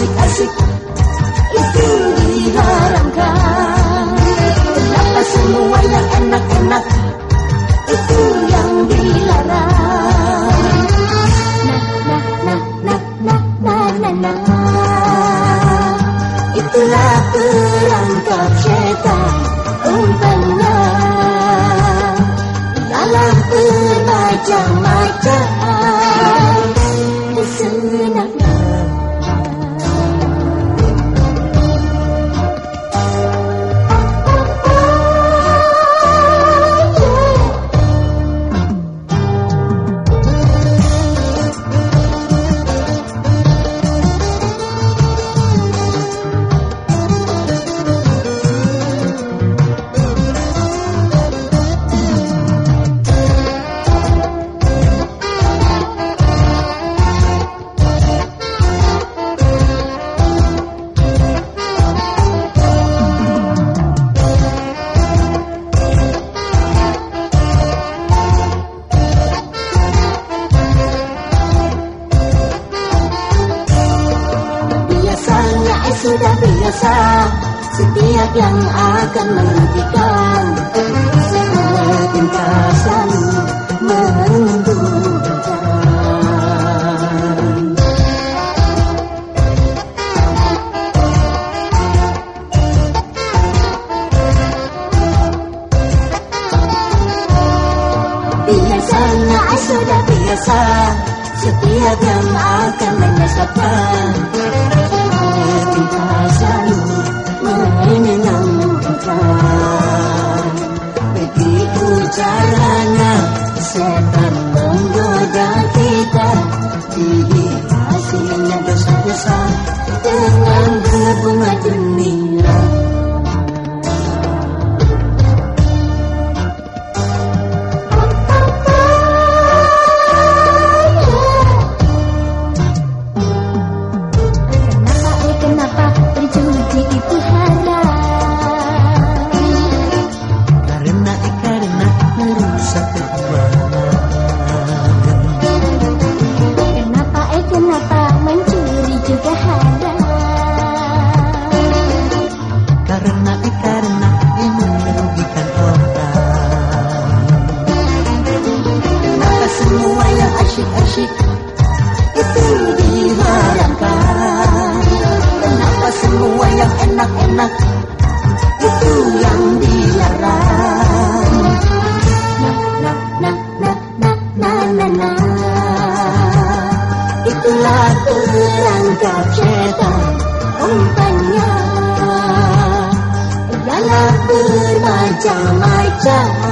Asik-asik itu diharamkan Kenapa semua yang enak-enak itu yang dilarang Nah, nah, nah, nah, nah, nah, nah, nah Itulah perangkap setan umpannya Dalam bermacam-macam sudah biasa Setiap yang akan Cinta selalu menguntungkan. Biasanya sudah biasa Setiap yang akan menyesatkan enak-enak itu yang dilarang Nah, nah, nah, nah, nah, nah, nah, nah Itulah perangkap setan umpannya Dalam bermacam-macam